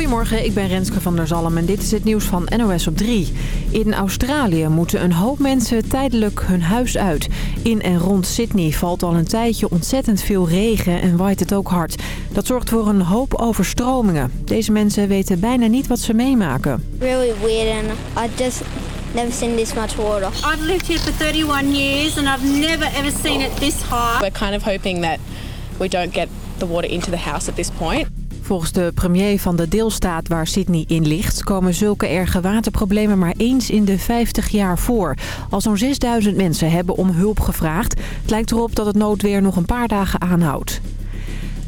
Goedemorgen, ik ben Renske van der Zalm en dit is het nieuws van NOS op 3. In Australië moeten een hoop mensen tijdelijk hun huis uit. In en rond Sydney valt al een tijdje ontzettend veel regen en waait het ook hard. Dat zorgt voor een hoop overstromingen. Deze mensen weten bijna niet wat ze meemaken. Really weird and I just never seen this much water. I've lived here for 31 years and I've never ever seen it this high. We're kind of hoping that we don't get the water into the house at this point. Volgens de premier van de deelstaat waar Sydney in ligt... komen zulke erge waterproblemen maar eens in de 50 jaar voor. Al zo'n 6000 mensen hebben om hulp gevraagd. Het lijkt erop dat het noodweer nog een paar dagen aanhoudt.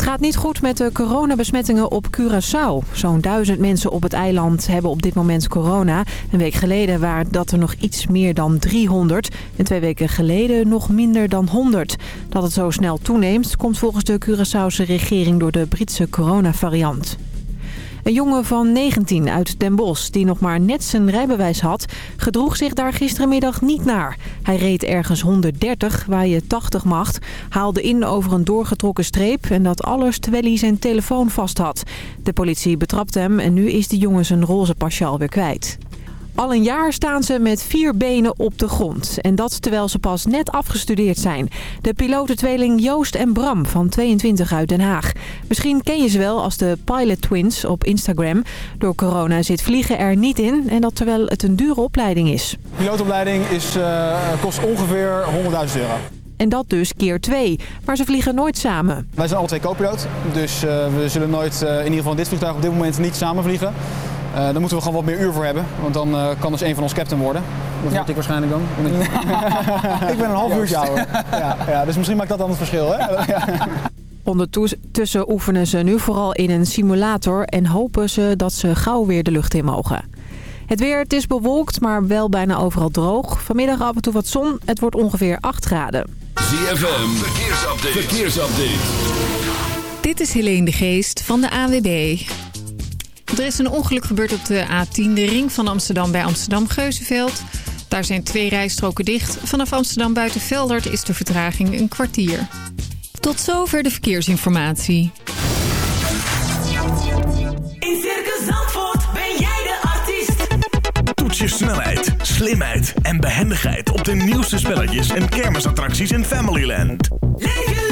Het gaat niet goed met de coronabesmettingen op Curaçao. Zo'n duizend mensen op het eiland hebben op dit moment corona. Een week geleden waren dat er nog iets meer dan 300. En twee weken geleden nog minder dan 100. Dat het zo snel toeneemt komt volgens de Curaçaose regering door de Britse coronavariant. Een jongen van 19 uit Den Bosch, die nog maar net zijn rijbewijs had... gedroeg zich daar gisterenmiddag niet naar. Hij reed ergens 130, waar je 80 mag, haalde in over een doorgetrokken streep... en dat alles terwijl hij zijn telefoon vast had. De politie betrapte hem en nu is de jongen zijn roze pasje alweer kwijt. Al een jaar staan ze met vier benen op de grond. En dat terwijl ze pas net afgestudeerd zijn. De pilotentweeling Joost en Bram van 22 uit Den Haag. Misschien ken je ze wel als de Pilot Twins op Instagram. Door corona zit vliegen er niet in. En dat terwijl het een dure opleiding is. Pilootopleiding is, uh, kost ongeveer 100.000 euro. En dat dus keer twee. Maar ze vliegen nooit samen. Wij zijn alle twee co-piloot. Dus uh, we zullen nooit, uh, in ieder geval in dit vliegtuig op dit moment niet samen vliegen. Uh, daar moeten we gewoon wat meer uur voor hebben. Want dan uh, kan dus een van ons captain worden. Dat word ik waarschijnlijk dan. ik ben een half uurtje ouder. Ja, ja, dus misschien maakt dat dan het verschil. Hè? Ondertussen oefenen ze nu vooral in een simulator... en hopen ze dat ze gauw weer de lucht in mogen. Het weer, het is bewolkt, maar wel bijna overal droog. Vanmiddag af en toe wat zon. Het wordt ongeveer 8 graden. ZFM, verkeersupdate. verkeersupdate. Dit is Helene de Geest van de AWB. Er is een ongeluk gebeurd op de A10, de ring van Amsterdam bij Amsterdam-Geuzenveld. Daar zijn twee rijstroken dicht. Vanaf Amsterdam buiten Veldert is de vertraging een kwartier. Tot zover de verkeersinformatie. In Circus Zandvoort ben jij de artiest. Toets je snelheid, slimheid en behendigheid op de nieuwste spelletjes en kermisattracties in Familyland. Leef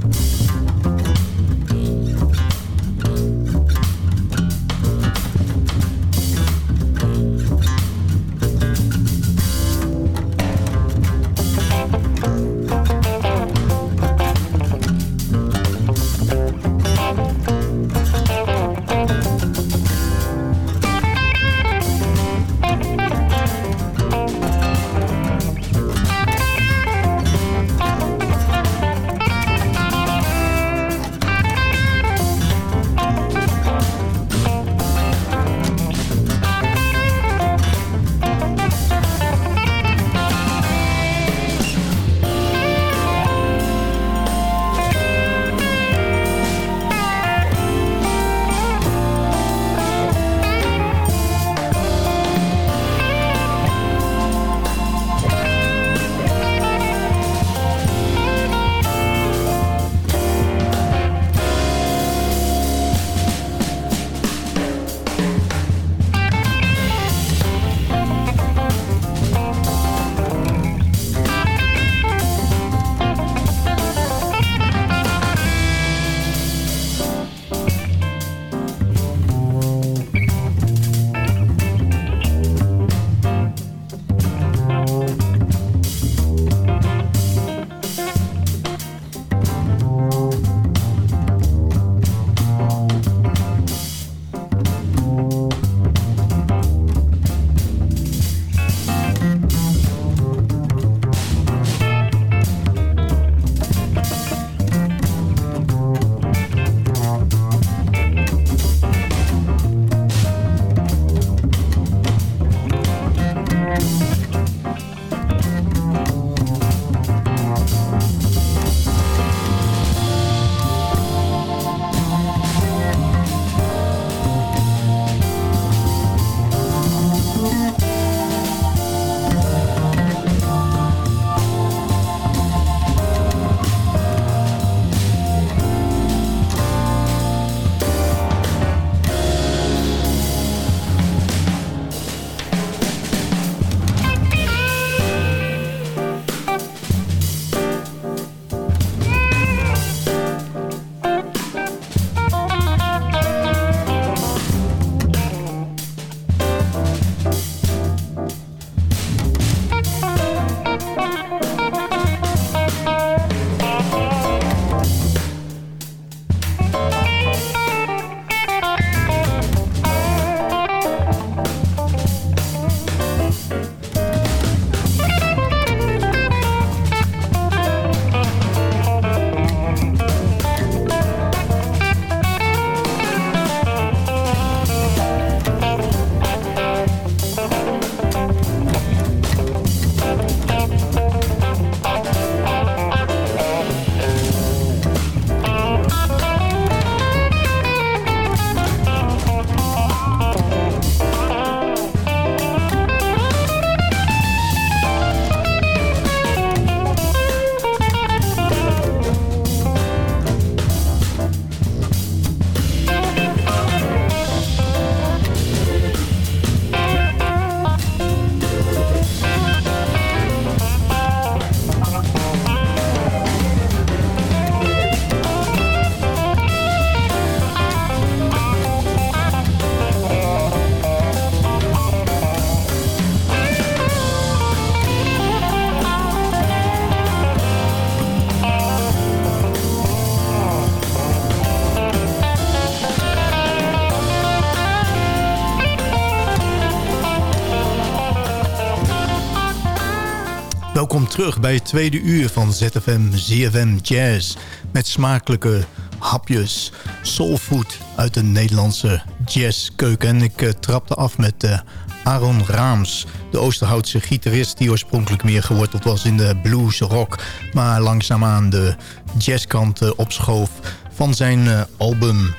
Terug bij het tweede uur van ZFM ZFM Jazz. Met smakelijke hapjes, soulfood uit de Nederlandse jazzkeuken. En ik uh, trapte af met uh, Aaron Raams, de Oosterhoutse gitarist... die oorspronkelijk meer geworteld was in de blues rock... maar langzaamaan de jazzkant uh, opschoof van zijn album...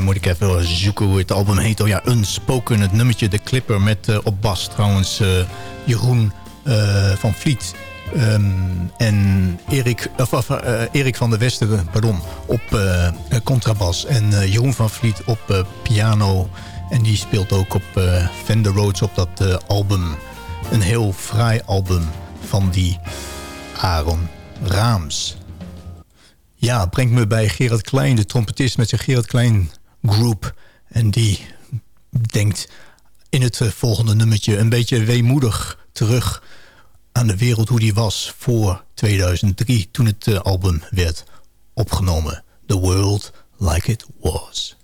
Moet ik even zoeken hoe het album heet. Oh ja, Unspoken, het nummertje De Clipper met op bas trouwens Jeroen van Vliet. Um, en Erik, of, of, Erik van der Westeren pardon, op contrabas. En Jeroen van Vliet op piano. En die speelt ook op Fender Rhodes op dat album. Een heel fraai album van die Aaron Raams. Ja, brengt me bij Gerard Klein, de trompetist met zijn Gerard Klein Group. En die denkt in het volgende nummertje een beetje weemoedig terug aan de wereld hoe die was voor 2003... toen het album werd opgenomen. The World Like It Was.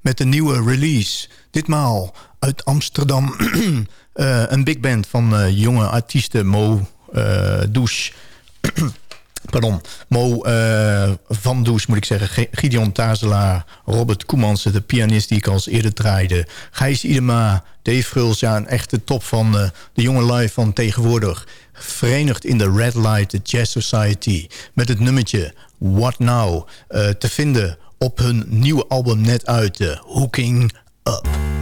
Met een nieuwe release. Ditmaal uit Amsterdam. Eh, een big band van eh, jonge artiesten Mo eh Douche. Pardon, Mo van Douche moet ik zeggen. Ge- Gideon Tazelaar, Robert Koemansen, de pianist die ik al eens eerder draaide. Gijs Idema, Dave Gruls, ja, een echte top van de jonge live van tegenwoordig. Verenigd in de Red Light the Jazz Society. Met het nummertje What Now. te vinden op hun nieuwe album net uit, Hooking Up.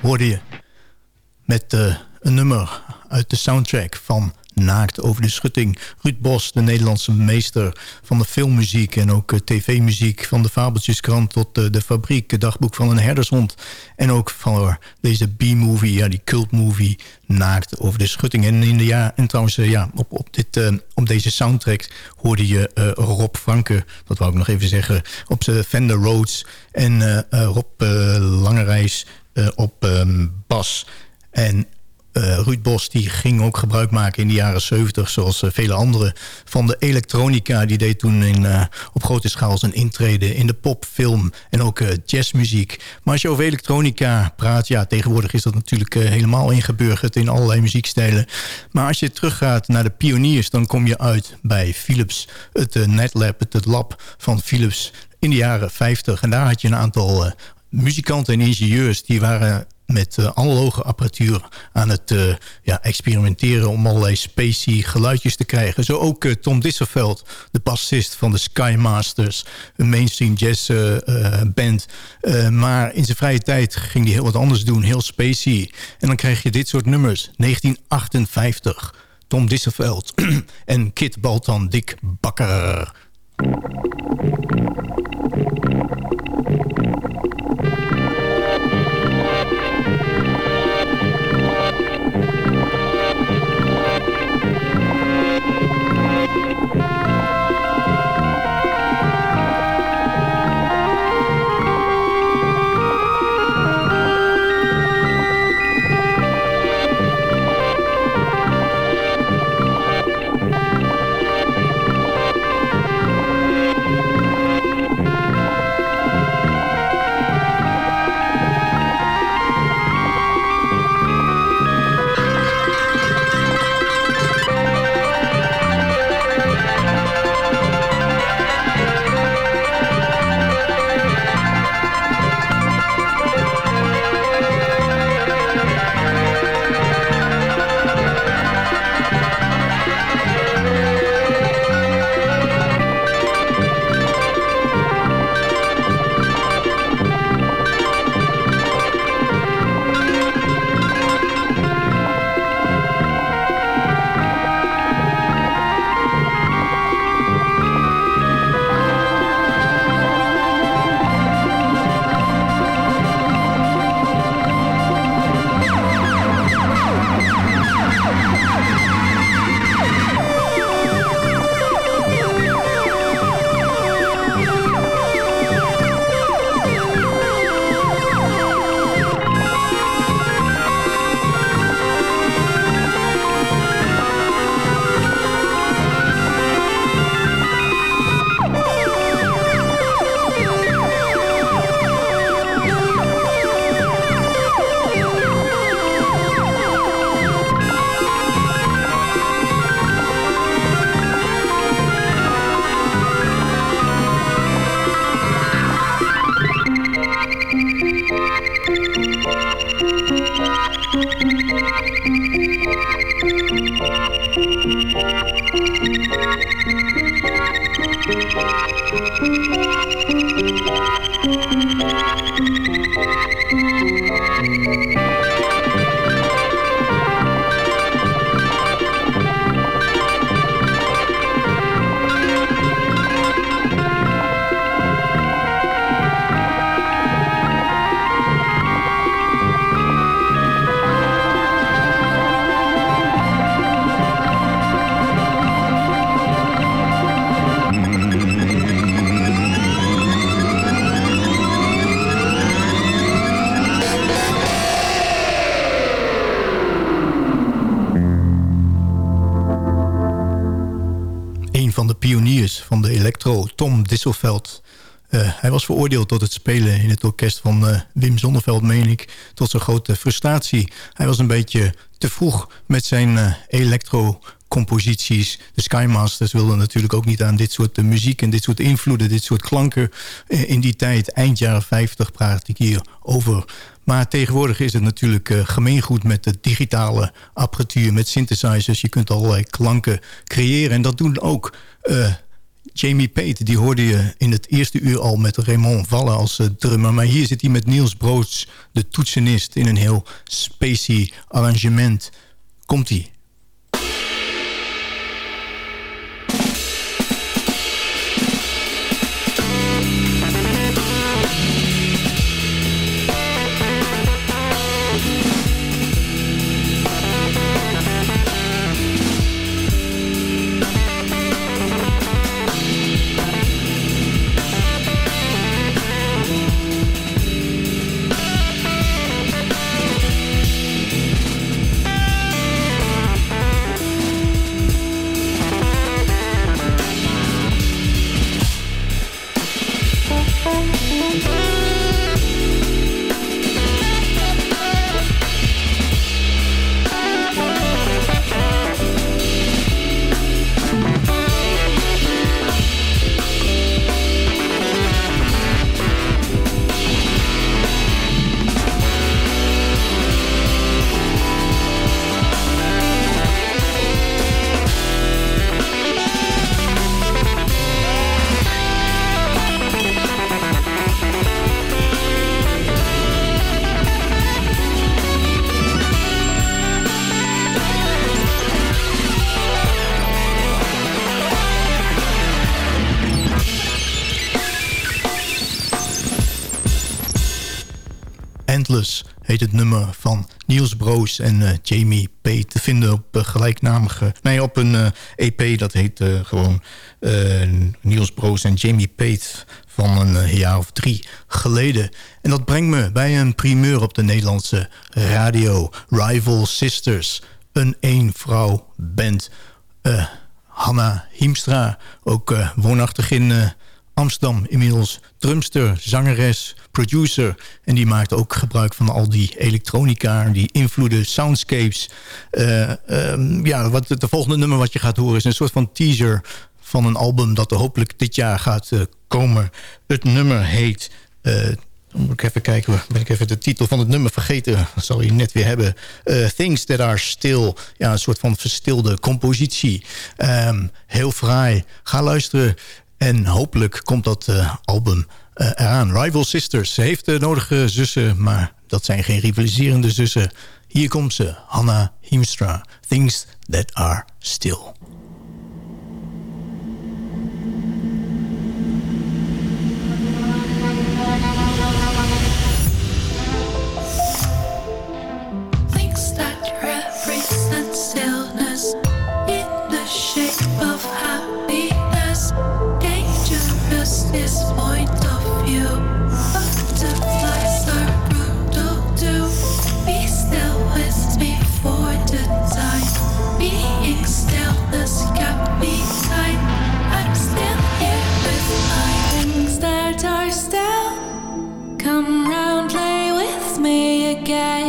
Hoorde je. Met eh, een nummer uit de soundtrack van Naakt over de schutting. Ruud Bos, de Nederlandse meester van de filmmuziek... en ook eh, tv-muziek van de Fabeltjeskrant tot uh, de fabriek... het dagboek van een herdershond. En ook van deze B-movie, ja, die cultmovie... Naakt over de schutting. En, in de ja, en trouwens, ja, op, op, dit, op deze soundtrack hoorde je Rob Franke... dat wou ik nog even zeggen, op de Fender Rhodes... en Rob Langerijs op ehm, bas... En uh, Ruud Bos die ging ook gebruik maken in de jaren 70... zoals uh, vele anderen van de elektronica. Die deed toen in, uh, op grote schaal zijn intrede in de pop, film en ook jazzmuziek. Maar als je over elektronica praat... ja, tegenwoordig is dat natuurlijk helemaal ingeburgerd in allerlei muziekstijlen. Maar als je teruggaat naar de pioniers... dan kom je uit bij Philips, het netlab, het, lab van Philips in de jaren 50. En daar had je een aantal eh, muzikanten en ingenieurs... die waren met uh, analoge apparatuur aan het uh, ja, experimenteren... om allerlei spacey geluidjes te krijgen. Zo ook uh, Tom Disserveld, de bassist van de Skymasters... een mainstream jazz band. maar in zijn vrije tijd ging hij heel wat anders doen, heel spacey. En dan krijg je dit soort nummers. 1958, Tom Disserveld en Kit Baltan Dick Bakker... Uh, hij was veroordeeld tot het spelen in het orkest van uh, Wim Zonneveld, meen ik. Tot zijn grote frustratie. Hij was een beetje te vroeg met zijn uh, electro composities. De Skymasters wilden natuurlijk ook niet aan dit soort muziek... en dit soort invloeden, dit soort klanken in die tijd. Eind jaren 50 praat ik hier over. Maar tegenwoordig is het natuurlijk gemeengoed met de digitale apparatuur... met synthesizers. Je kunt allerlei klanken creëren. En dat doen ook Jamie Pate, die hoorde je in het eerste uur al met Raymond Vallen als uh, drummer. Maar hier zit hij met Niels Broods, de toetsenist, in een heel spacey arrangement. Komt-ie. En eh, Jamie Pate. Te vinden op uh, gelijknamige... Nee, op een EP eh, dat heet gewoon Niels Broos en Jamie Pate... van een jaar of drie geleden. En dat brengt me bij een primeur op de Nederlandse radio. Rival Sisters, een één-vrouw band... Hanna Hiemstra, ook woonachtig in Amsterdam. Inmiddels drumster, zangeres, producer. En die maakt ook gebruik van al die elektronica, die invloeden, soundscapes. Uh, ja, wat, de volgende nummer wat je gaat horen is een soort van teaser van een album dat er hopelijk dit jaar gaat uh, komen. Het nummer heet... Uh, moet ik even kijken, ben ik even de titel van het nummer vergeten. Dat zal je net weer hebben. Things That Are Still. Ja, een soort van verstilde compositie. Um, heel fraai. Ga luisteren. En hopelijk komt dat uh, album uh, eraan. Rival Sisters. Heeft de nodige zussen, maar dat zijn geen rivaliserende zussen. Hier komt ze, Hanna Hiemstra. Things That Are Still. Me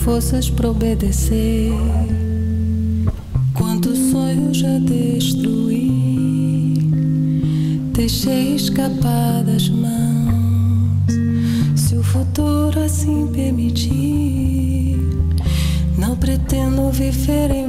forças para obedecer. Quantos sonhos já destruí, deixei escapar das mãos. Se o futuro assim permitir. Não pretendo viver em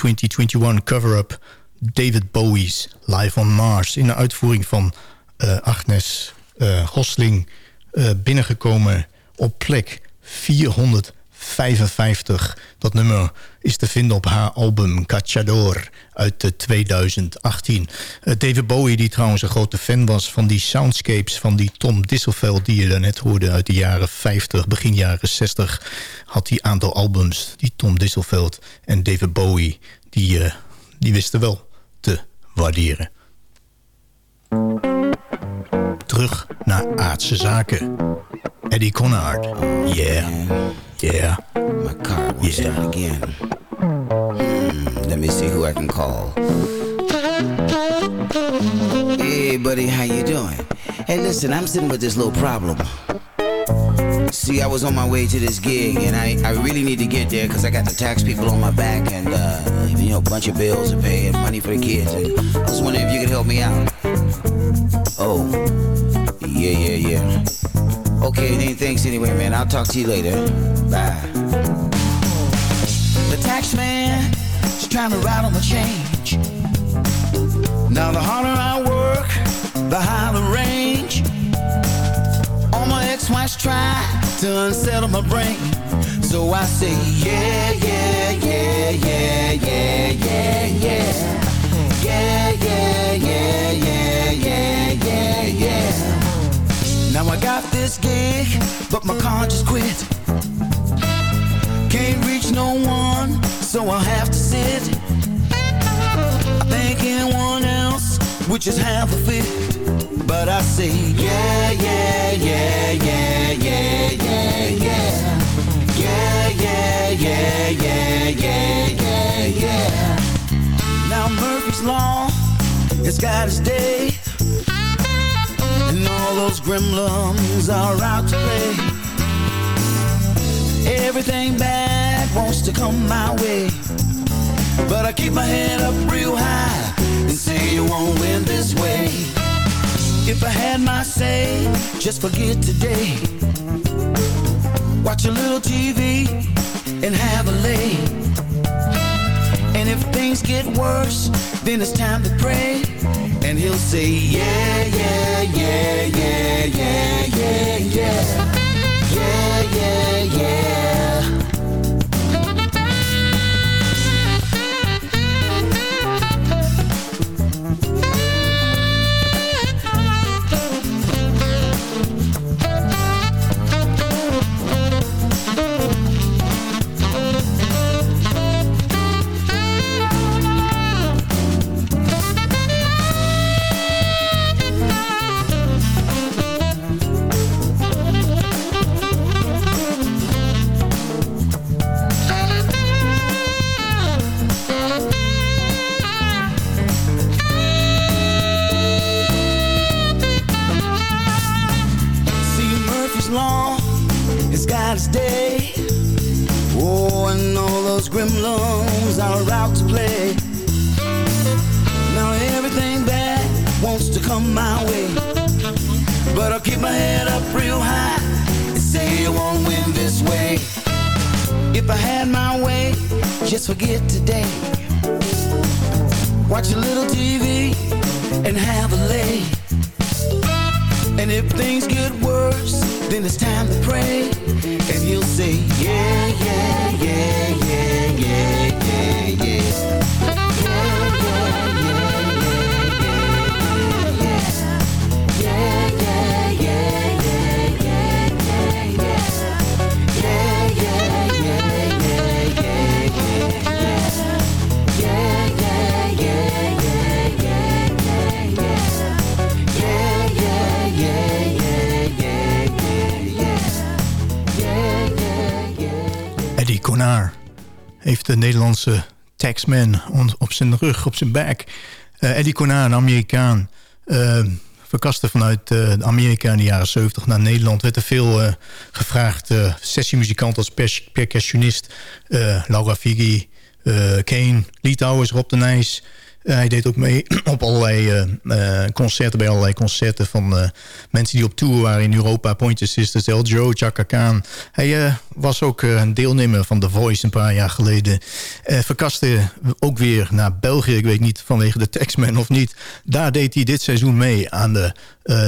2021 Cover-Up. David Bowie's Live on Mars. In de uitvoering van eh, Agnes eh, Gosling. eh, binnengekomen op plek 455. Dat nummer is te vinden op haar album Cachador uit eh, 2018. Eh, David Bowie, die trouwens een grote fan was van die soundscapes... van die Tom Disselveld die je daarnet hoorde uit de jaren 50, begin jaren 60... had die aantal albums, die Tom Disselveld en David Bowie... die, eh, die wisten wel te waarderen. Terug naar aardse zaken. Eddie Conard. Yeah. Yeah. My car won't start again. Hmm, let me see who I can call. Hey, buddy, how you doing? Hey, listen, I'm sitting with this little problem. See, I was on my way to this gig, and I, I really need to get there because I got the tax people on my back and, uh, you know, a bunch of bills to pay and money for the kids. And I was wondering if you could help me out. Oh, yeah, yeah, yeah. Okay, then thanks anyway, man. I'll talk to you later. Bye. The tax man is trying to rattle the change. Now the harder I work, the higher the range. All my ex-wives try to unsettle my brain. So I say, yeah, yeah, yeah, yeah, yeah, yeah, yeah. Yeah, yeah, yeah, yeah, yeah, yeah, yeah. Now I got this gig, but my car just quit. Can't reach no one, so I'll have to sit. I think anyone else, which is half of it. But I say, yeah, yeah, yeah, yeah, yeah, yeah, yeah. Yeah, yeah, yeah, yeah, yeah, yeah, yeah. Now Murphy's Law has got its day. And all those gremlins are out to play. Everything bad wants to come my way. But I keep my head up real high and say you won't win this way. If I had my say, just forget today. Watch a little TV and have a lay. And if things get worse, then it's time to pray. And he'll say, yeah, yeah, yeah, yeah, yeah, yeah, yeah. Yeah, yeah, yeah. Zijn rug, op zijn back. Eh, Eddie Konar, een Amerikaan, eh, verkaste vanuit eh, Amerika in de jaren 70 naar Nederland. Werd er veel gevraagd. sessiemuzikant als pers- percussionist. Laura Figi, Kane, Litouwers, Rob de Nijs. Eh, hij deed ook mee op allerlei eh, eh, concerten, bij allerlei concerten van mensen die op tour waren in Europa. Pointer Sisters, El Joe, Chaka Khan. Hij was ook een deelnemer van The Voice een paar jaar geleden. Verkaste ook weer naar België. Ik weet niet vanwege de Taxman of niet. Daar deed hij dit seizoen mee aan de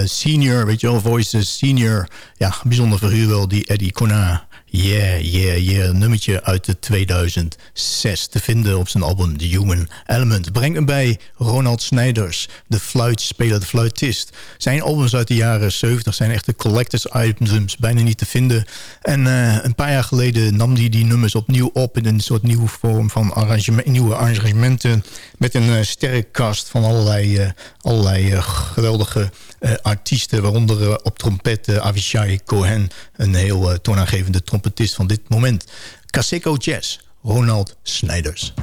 senior, weet je wel, Voices senior. Ja, bijzonder figuur wel, die Eddie Connard. Yeah, yeah, yeah. Nummertje uit de 2006 te vinden op zijn album The Human Element. Breng hem bij Ronald Snijders, de fluitspeler, de fluitist. Zijn albums uit de jaren 70 zijn echte collectors items, bijna niet te vinden. En eh, een paar jaar geleden nam hij die nummers opnieuw op... in een soort nieuwe vorm van arrangement, nieuwe arrangementen... met een uh, sterrenkast van allerlei, uh, allerlei uh, geweldige artiesten... waaronder op trompet Avishai Cohen, een heel toonaangevende trompetist van dit moment. Kaseko Jazz, Ronald Snijders.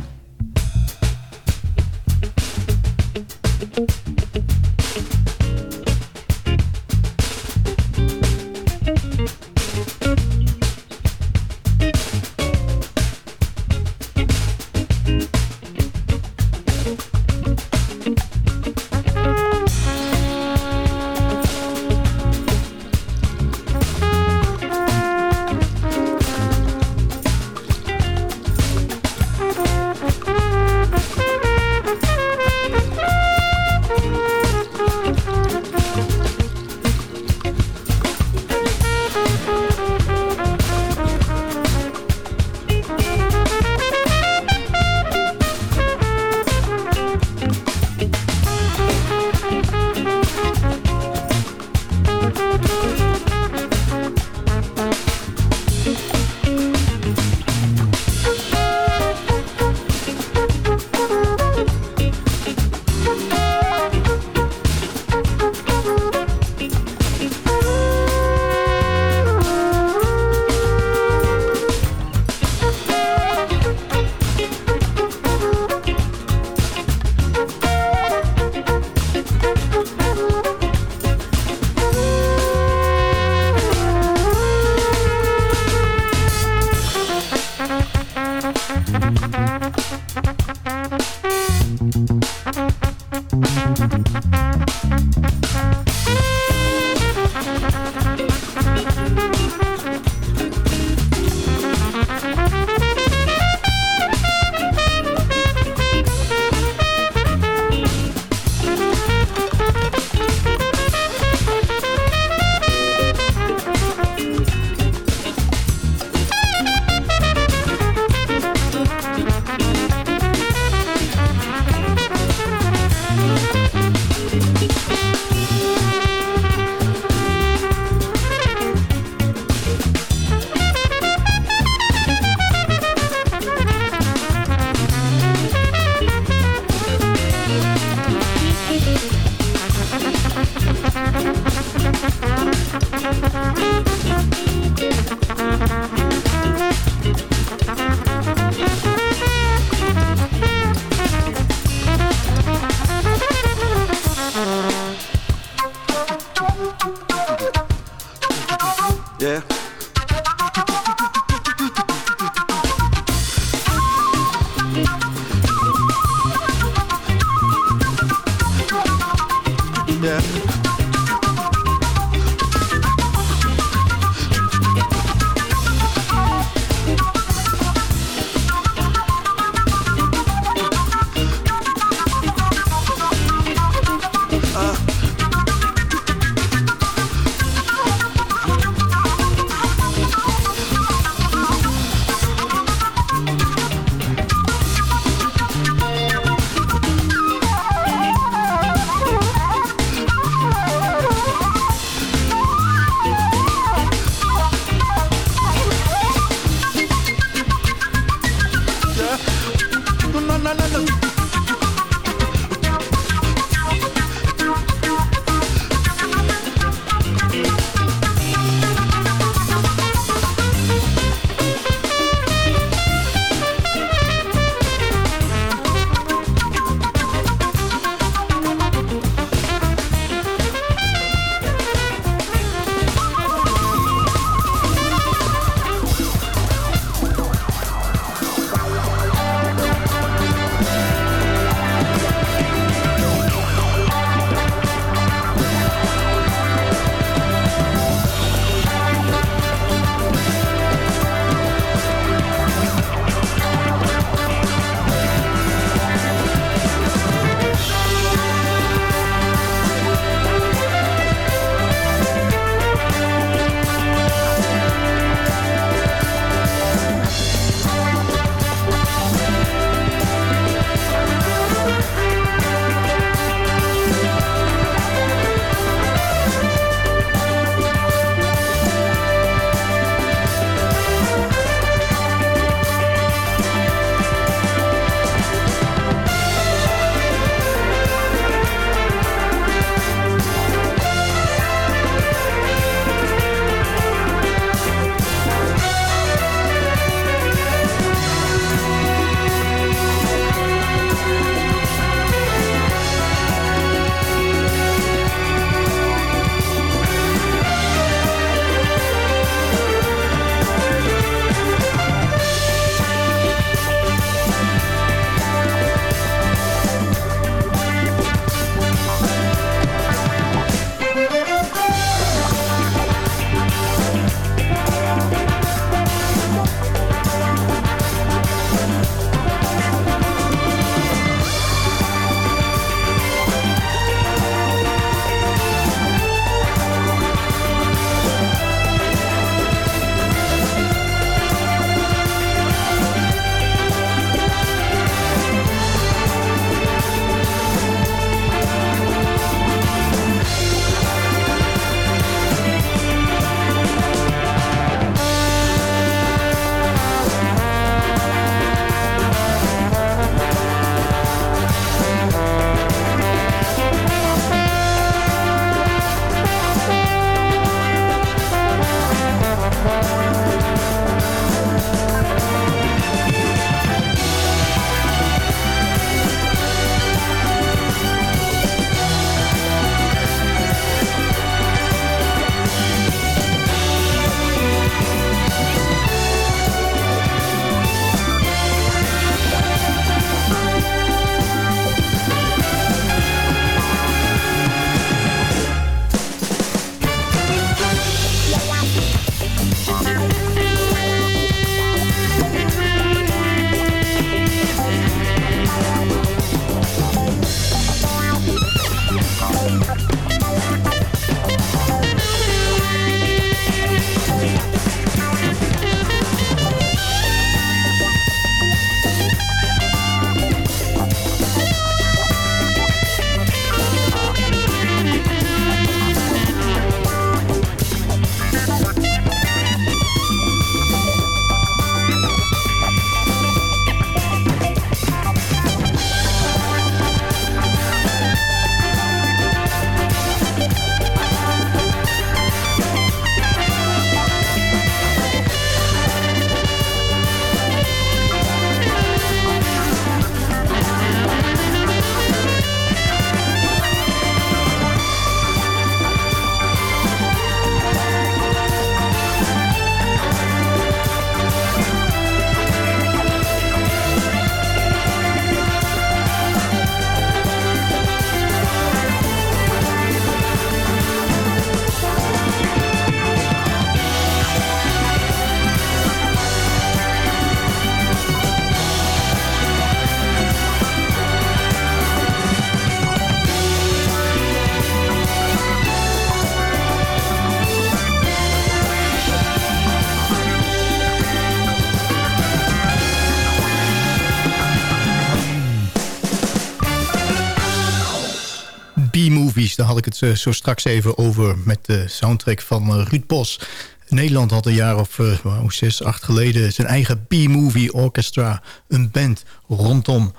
Ik het eh, zo straks even over met de soundtrack van eh, Ruud Bos. Nederland had een jaar of uh, zes, acht geleden... zijn eigen B-movie orchestra. Een band rondom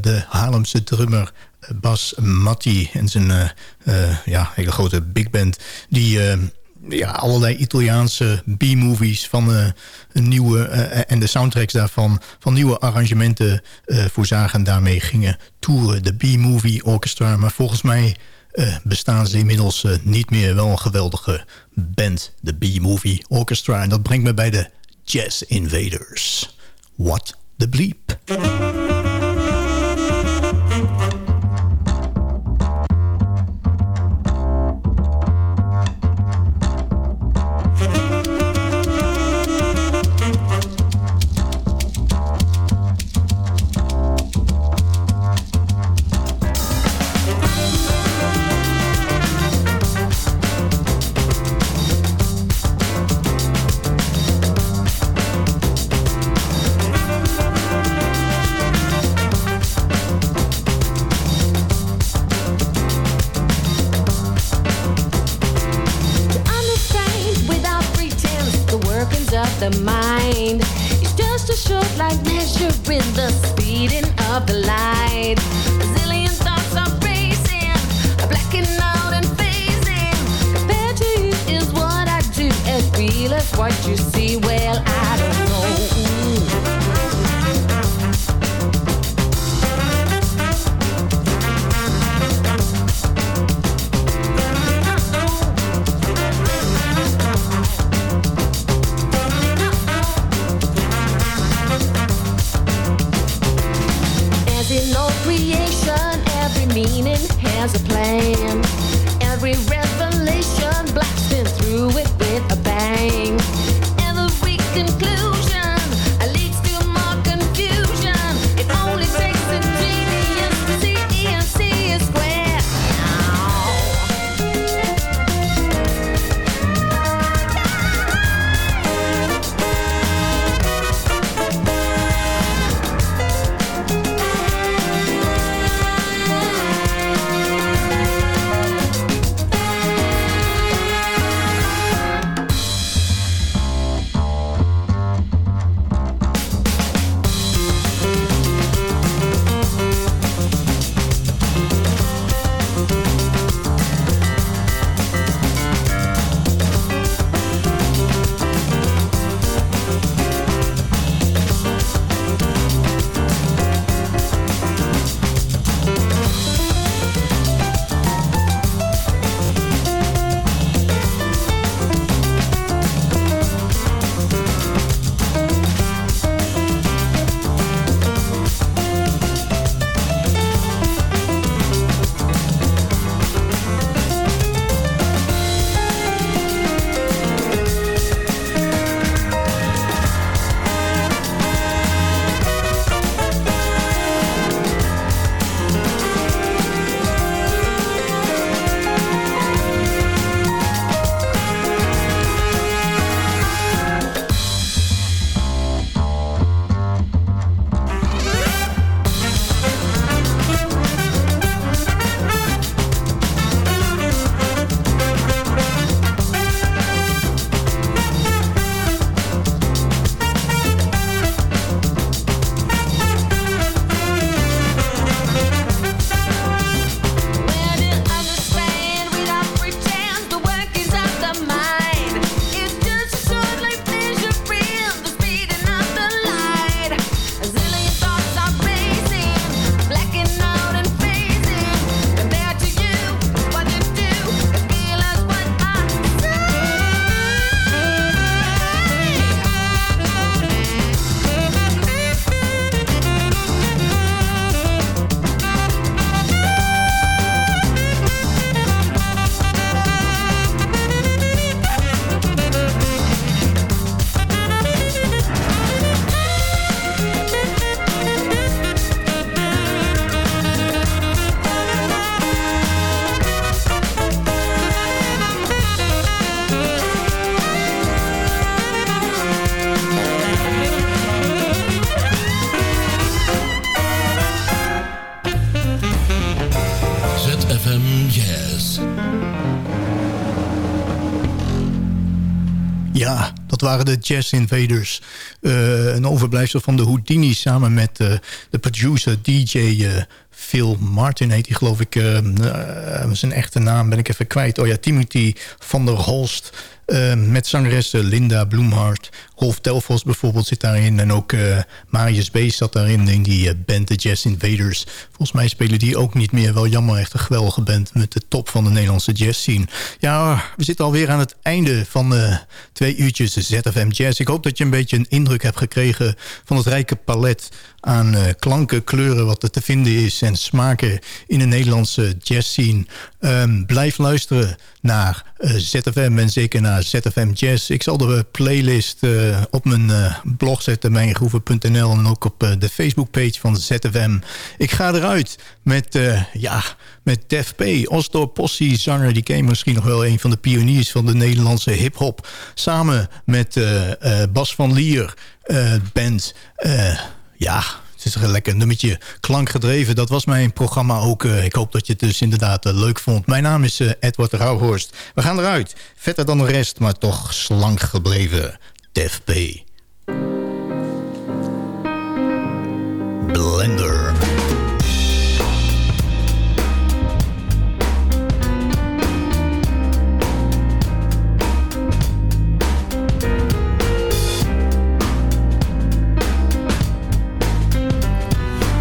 de Haarlemse drummer Bas Matti... en zijn ja, hele grote big band... die ja, allerlei Italiaanse B-movies van nieuwe en de soundtracks daarvan van nieuwe arrangementen voorzagen en daarmee gingen toeren de B-movie orchestra. Maar volgens mij bestaan ze inmiddels niet meer. Wel een geweldige band, de B-movie orchestra. En dat brengt me bij de Jazz Invaders. What the bleep. De Jazz Invaders. Eh, een overblijfsel van de Houdini samen met eh, de producer DJ eh, Phil Martin heet hij geloof ik. zijn echte naam ben ik even kwijt. Oh ja, Timothy van der Holst. met zangeressen Linda Bloemhart. Rolf Telfos bijvoorbeeld zit daarin. En ook eh, Marius Bees zat daarin in die eh, band The Jazz Invaders. Volgens mij spelen die ook niet meer. Wel jammer, echt een geweldige band met de top van de Nederlandse jazz scene. Ja, we zitten alweer aan het einde van eh, twee uurtjes ZFM Jazz. Ik hoop dat je een beetje een indruk hebt gekregen van het rijke palet aan klanken, kleuren wat er te vinden is en smaken in de Nederlandse jazz scene. Ehm, blijf luisteren naar ZFM en zeker naar ZFM Jazz. Ik zal de playlist eh, op mijn eh, blog zetten, mijngroeven.nl en ook op eh, de Facebookpage van ZFM. Ik ga eruit met, ja, met Def P, Possie, zanger. Die ken misschien nog wel een van de pioniers van de Nederlandse hip-hop. Samen met Bas van Lier, band. ja, het is een lekker nummertje. Klankgedreven, dat was mijn programma ook. Ik hoop dat je het dus inderdaad leuk vond. Mijn naam is Edward Rauhorst. We gaan eruit. Vetter dan de rest, maar toch slank gebleven. Def P. Blender.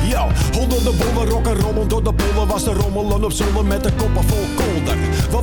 Yo, honderden bollen rocken rommel door de bollen was de rommelen op zolder met de koppen vol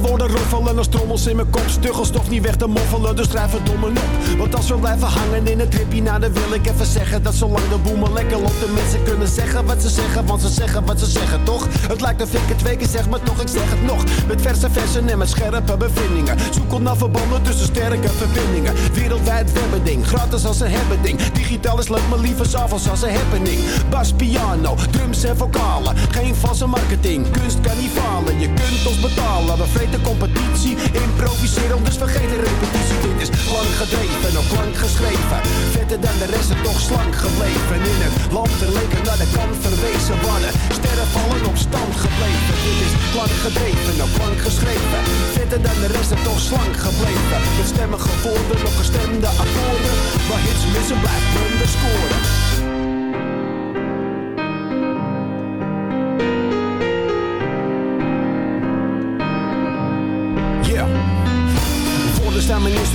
worden roffelen als trommels in mijn kop, stuggelstof niet weg te moffelen, dus drijf verdommen op. Want als we blijven hangen in het tripje, nou dan wil ik even zeggen dat zolang de boemen lekker loopt, de mensen kunnen zeggen wat ze zeggen, want ze zeggen wat ze zeggen, toch? Het lijkt of ik het twee keer zeg, maar toch, ik zeg het nog. Met verse versen en met scherpe bevindingen. Zoek op naar verbanden tussen sterke verbindingen. Wereldwijd webben ding, gratis als een hebben ding. Digitaal is leuk, maar liever s'avonds als een happening. Bas, piano, drums en vocalen. Geen valse marketing, kunst kan niet falen. Je kunt ons betalen, we vreten competitie. Improviseren, dus vergeet de repetitie. Dit is lang gedreven, op klank geschreven. Vetter dan de rest en toch slank gebleven. In het land ter leken naar de kant verwezen worden. Sterren vallen op stand gebleven. Dit is lang gedreven, op klank geschreven. Vetter dan de rest en toch slank gebleven. Met stemmige woorden, op gestemde akkoorden. Waar hits missen blijft blunder scoren.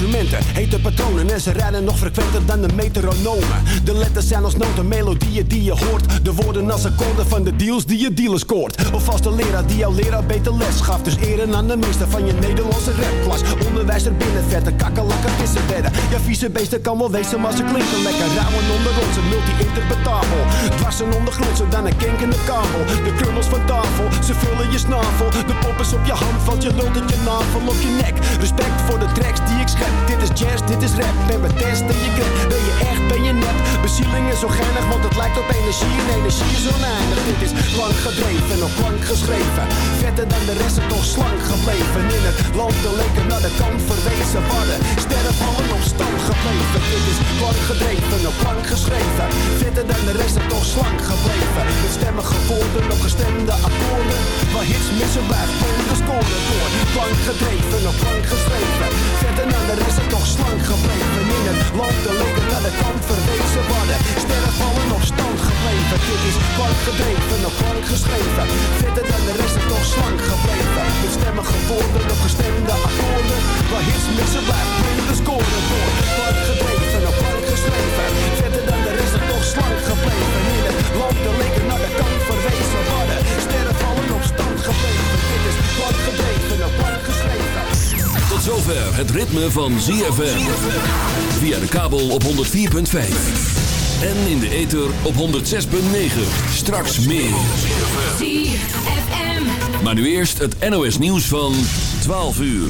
Instrumenten, hete patronen en ze rijden nog frequenter dan de metronomen. De letters zijn als noten, melodieën die je hoort. De woorden als akkoorden van de deals die je dealer scoort. Of als de leraar die jouw leraar beter les gaf. Dus eren aan de meester van je Nederlandse rapklas. Onderwijs er binnen, vette kakkelakken bedden. Ja, vieze beesten kan wel wezen, maar ze klinken lekker. Rauwen onder ons, een multi-interpretabel. Dwarsen ondergrondse, dan een kinkende kabel. De krummels van tafel, ze vullen je snavel. De pop is op je hand, valt je lult in je navel op je nek. Respect voor de tracks die ik schep. Dit is jazz, dit is rap. Ben we testen je grip. Ben je echt, ben je nep? Bezieling is zo geinig, want het lijkt op energie. En energie is oneindig. Dit is lang gedreven, op klank geschreven. Vetter dan de rest, en toch slank gebleven. In het land de leken naar de kant verwezen worden. Sterren vallen op stand gebleven. Dit is lang gedreven, op klank geschreven. Vetter dan de rest, en toch slank gebleven. Met stemmige woorden, op gestemde akkoorden. Waar hits missen blijft, de door. Plank gedreven, op plank geschreven. Verder dan de rest en toch slank gebleven. In het de leken naar de kant verwezen worden. Sterren vallen op stand gebleven. Dit is plank gedreven, op plank geschreven. Verder dan de rest en toch slank gebleven. Met stemmige woorden, op gestemde akkoorden. Waar hits missen blijft, de scoren door. Plank gedreven, op plank geschreven. Verder dan de rest en toch slank gebleven. In het de leken naar de kant verwezen worden. Sterren vallen op stand gebleven. Dit is plank gedreven, op. Tot zover het ritme van ZFM. Via de kabel op 104.5. En in de ether op 106.9. Straks meer. Maar nu eerst het NOS nieuws van 12 uur.